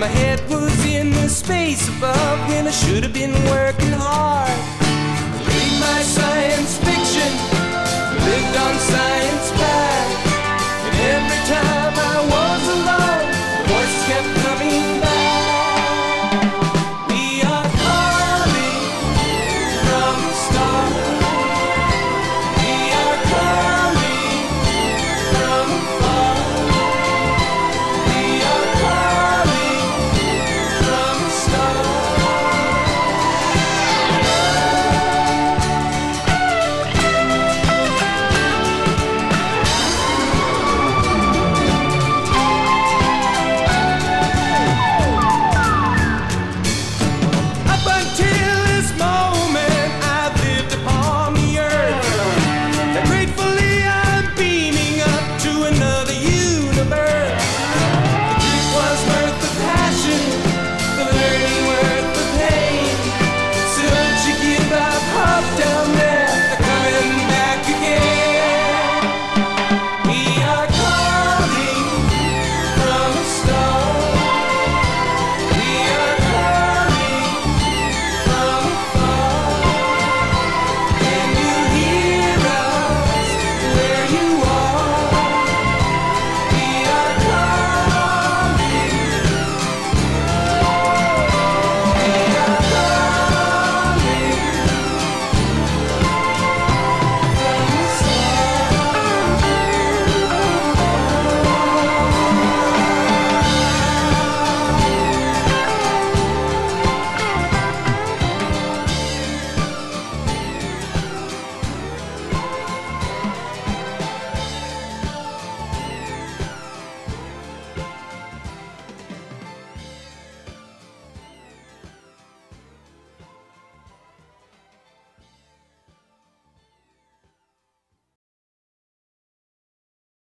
My head was in the space above when I should have been working